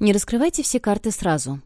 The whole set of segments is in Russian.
Не раскрывайте все карты сразу.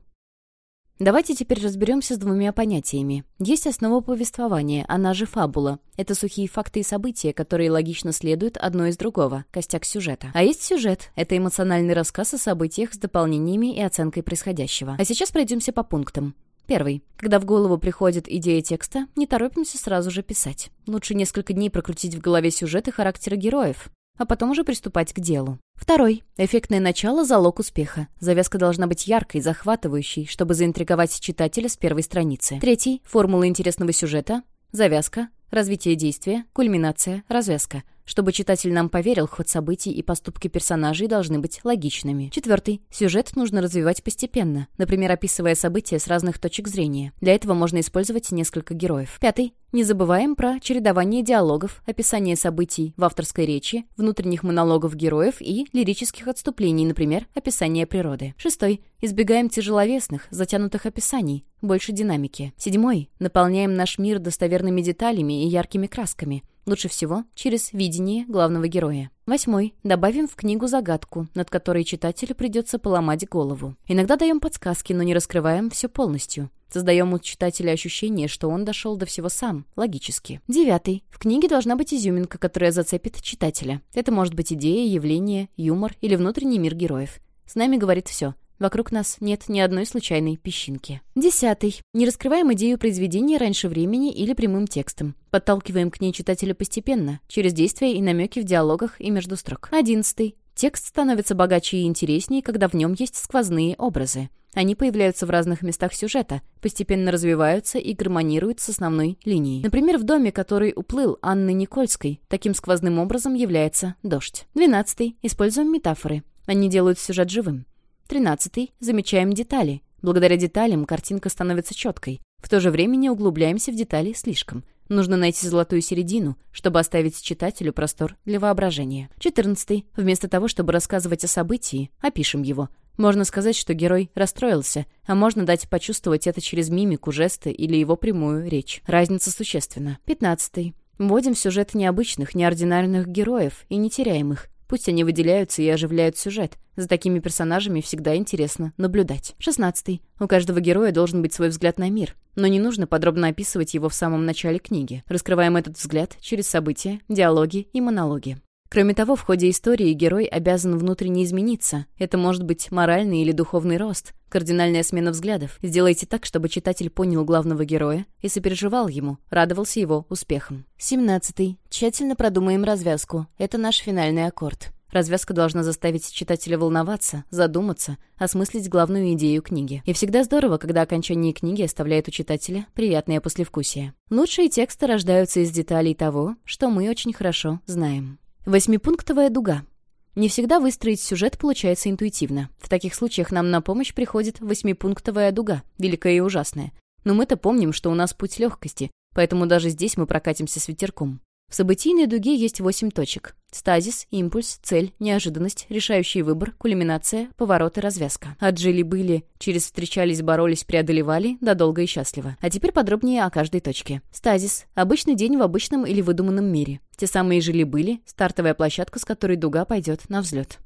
Давайте теперь разберемся с двумя понятиями. Есть основа повествования, она же фабула. Это сухие факты и события, которые логично следуют одно из другого, костяк сюжета. А есть сюжет. Это эмоциональный рассказ о событиях с дополнениями и оценкой происходящего. А сейчас пройдемся по пунктам. Первый. Когда в голову приходит идея текста, не торопимся сразу же писать. Лучше несколько дней прокрутить в голове сюжет и характеры героев а потом уже приступать к делу. Второй. Эффектное начало – залог успеха. Завязка должна быть яркой, захватывающей, чтобы заинтриговать читателя с первой страницы. Третий. Формула интересного сюжета. Завязка. Развитие действия. Кульминация. Развязка. Чтобы читатель нам поверил, ход событий и поступки персонажей должны быть логичными. Четвертый. Сюжет нужно развивать постепенно, например, описывая события с разных точек зрения. Для этого можно использовать несколько героев. Пятый. Не забываем про чередование диалогов, описание событий в авторской речи, внутренних монологов героев и лирических отступлений, например, описание природы. Шестой. Избегаем тяжеловесных, затянутых описаний, больше динамики. Седьмой. Наполняем наш мир достоверными деталями и яркими красками. Лучше всего через видение главного героя. Восьмой. Добавим в книгу загадку, над которой читателю придется поломать голову. Иногда даем подсказки, но не раскрываем все полностью. Создаем у читателя ощущение, что он дошел до всего сам, логически. Девятый. В книге должна быть изюминка, которая зацепит читателя. Это может быть идея, явление, юмор или внутренний мир героев. С нами говорит все. Вокруг нас нет ни одной случайной песчинки. Десятый. Не раскрываем идею произведения раньше времени или прямым текстом. Подталкиваем к ней читателя постепенно, через действия и намеки в диалогах и между строк. Одиннадцатый. Текст становится богаче и интереснее, когда в нем есть сквозные образы. Они появляются в разных местах сюжета, постепенно развиваются и гармонируют с основной линией. Например, в доме, который уплыл Анны Никольской, таким сквозным образом является дождь. Двенадцатый. Используем метафоры. Они делают сюжет живым. Тринадцатый. Замечаем детали. Благодаря деталям картинка становится четкой. В то же время не углубляемся в детали слишком. Нужно найти золотую середину, чтобы оставить читателю простор для воображения. Четырнадцатый. Вместо того, чтобы рассказывать о событии, опишем его. Можно сказать, что герой расстроился, а можно дать почувствовать это через мимику, жесты или его прямую речь. Разница существенна. Пятнадцатый. Вводим в сюжет необычных, неординарных героев и не теряем их. Пусть они выделяются и оживляют сюжет. За такими персонажами всегда интересно наблюдать. Шестнадцатый. У каждого героя должен быть свой взгляд на мир. Но не нужно подробно описывать его в самом начале книги. Раскрываем этот взгляд через события, диалоги и монологи. Кроме того, в ходе истории герой обязан внутренне измениться. Это может быть моральный или духовный рост, кардинальная смена взглядов. Сделайте так, чтобы читатель понял главного героя и сопереживал ему, радовался его успехам. 17. Тщательно продумаем развязку. Это наш финальный аккорд. Развязка должна заставить читателя волноваться, задуматься, осмыслить главную идею книги. И всегда здорово, когда окончание книги оставляет у читателя приятное послевкусие. Лучшие тексты рождаются из деталей того, что мы очень хорошо знаем. Восьмипунктовая дуга. Не всегда выстроить сюжет получается интуитивно. В таких случаях нам на помощь приходит восьмипунктовая дуга, великая и ужасная. Но мы-то помним, что у нас путь легкости, поэтому даже здесь мы прокатимся с ветерком. В событийной дуге есть восемь точек. Стазис, импульс, цель, неожиданность, решающий выбор, кульминация, поворот и развязка. Отжили-были, через встречались, боролись, преодолевали, да долго и счастливо. А теперь подробнее о каждой точке. Стазис. Обычный день в обычном или выдуманном мире. Те самые жили-были, стартовая площадка, с которой дуга пойдет на взлет.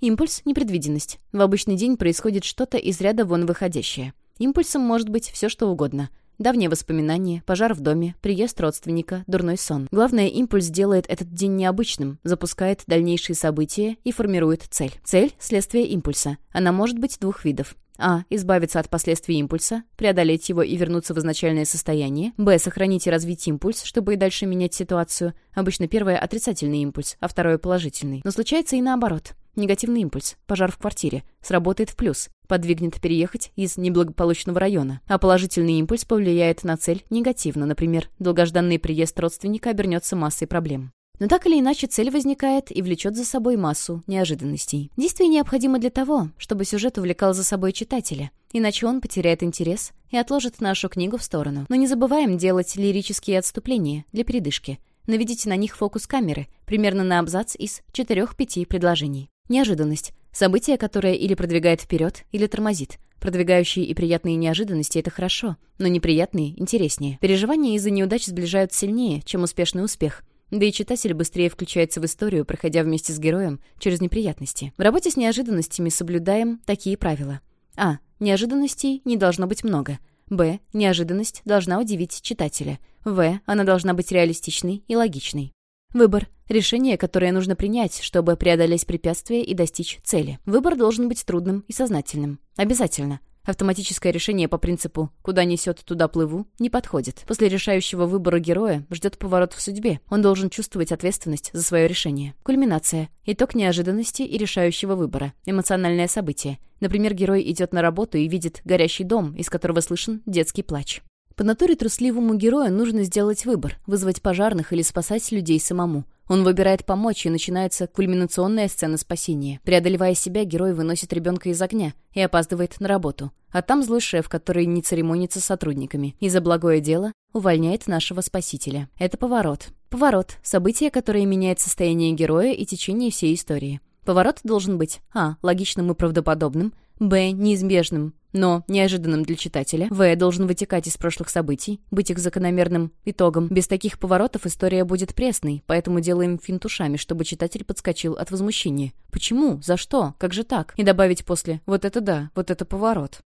Импульс — непредвиденность. В обычный день происходит что-то из ряда вон выходящее. Импульсом может быть все что угодно. Давние воспоминания, пожар в доме, приезд родственника, дурной сон. Главное, импульс делает этот день необычным, запускает дальнейшие события и формирует цель. Цель — следствие импульса. Она может быть двух видов. А. Избавиться от последствий импульса, преодолеть его и вернуться в изначальное состояние. Б. Сохранить и развить импульс, чтобы и дальше менять ситуацию. Обычно первое — отрицательный импульс, а второе — положительный. Но случается и наоборот. Негативный импульс, пожар в квартире, сработает в плюс, подвигнет переехать из неблагополучного района. А положительный импульс повлияет на цель негативно, например, долгожданный приезд родственника обернется массой проблем. Но так или иначе цель возникает и влечет за собой массу неожиданностей. Действие необходимо для того, чтобы сюжет увлекал за собой читателя, иначе он потеряет интерес и отложит нашу книгу в сторону. Но не забываем делать лирические отступления для передышки. Наведите на них фокус камеры, примерно на абзац из 4-5 предложений. Неожиданность. Событие, которое или продвигает вперед, или тормозит. Продвигающие и приятные неожиданности — это хорошо, но неприятные — интереснее. Переживания из-за неудач сближают сильнее, чем успешный успех. Да и читатель быстрее включается в историю, проходя вместе с героем через неприятности. В работе с неожиданностями соблюдаем такие правила. А. Неожиданностей не должно быть много. Б. Неожиданность должна удивить читателя. В. Она должна быть реалистичной и логичной. Выбор. Решение, которое нужно принять, чтобы преодолеть препятствия и достичь цели. Выбор должен быть трудным и сознательным. Обязательно. Автоматическое решение по принципу «куда несет, туда плыву» не подходит. После решающего выбора героя ждет поворот в судьбе. Он должен чувствовать ответственность за свое решение. Кульминация. Итог неожиданности и решающего выбора. Эмоциональное событие. Например, герой идет на работу и видит горящий дом, из которого слышен детский плач. По натуре трусливому герою нужно сделать выбор – вызвать пожарных или спасать людей самому. Он выбирает помочь, и начинается кульминационная сцена спасения. Преодолевая себя, герой выносит ребенка из огня и опаздывает на работу. А там злой шеф, который не церемонится с сотрудниками. И за благое дело увольняет нашего спасителя. Это поворот. Поворот – событие, которое меняет состояние героя и течение всей истории. Поворот должен быть а. логичным и правдоподобным, б. неизбежным, но неожиданным для читателя. В должен вытекать из прошлых событий, быть их закономерным итогом. Без таких поворотов история будет пресной, поэтому делаем финтушами, чтобы читатель подскочил от возмущения. Почему? За что? Как же так? И добавить после «вот это да, вот это поворот».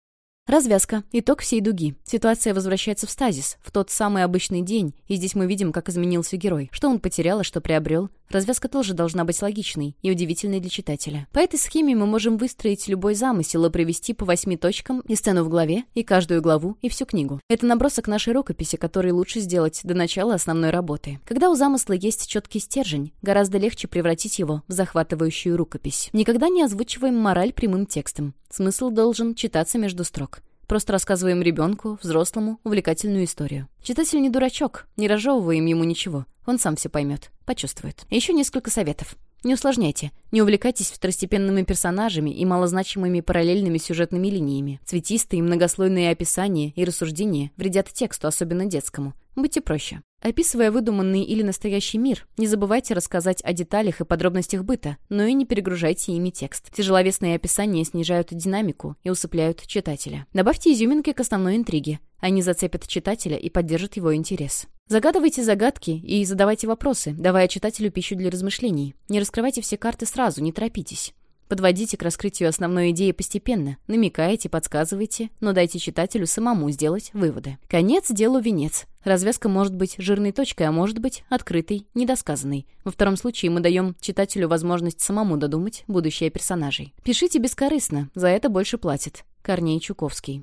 Развязка. Итог всей дуги. Ситуация возвращается в стазис, в тот самый обычный день, и здесь мы видим, как изменился герой. Что он потерял, а что приобрел. Развязка тоже должна быть логичной и удивительной для читателя. По этой схеме мы можем выстроить любой замысел и провести по восьми точкам и сцену в главе, и каждую главу, и всю книгу. Это набросок нашей рукописи, который лучше сделать до начала основной работы. Когда у замысла есть четкий стержень, гораздо легче превратить его в захватывающую рукопись. Никогда не озвучиваем мораль прямым текстом. Смысл должен читаться между строк. Просто рассказываем ребенку, взрослому, увлекательную историю. Читатель не дурачок, не разжевываем ему ничего. Он сам все поймет, почувствует. Еще несколько советов. Не усложняйте. Не увлекайтесь второстепенными персонажами и малозначимыми параллельными сюжетными линиями. Цветистые многослойные описания и рассуждения вредят тексту, особенно детскому. Будьте проще. Описывая выдуманный или настоящий мир, не забывайте рассказать о деталях и подробностях быта, но и не перегружайте ими текст. Тяжеловесные описания снижают динамику и усыпляют читателя. Добавьте изюминки к основной интриге. Они зацепят читателя и поддержат его интерес. Загадывайте загадки и задавайте вопросы, давая читателю пищу для размышлений. Не раскрывайте все карты сразу, не торопитесь. Подводите к раскрытию основной идеи постепенно, намекайте, подсказывайте, но дайте читателю самому сделать выводы. Конец делу венец. Развязка может быть жирной точкой, а может быть открытой, недосказанной. Во втором случае мы даем читателю возможность самому додумать будущее персонажей. Пишите бескорыстно, за это больше платят. Корней Чуковский.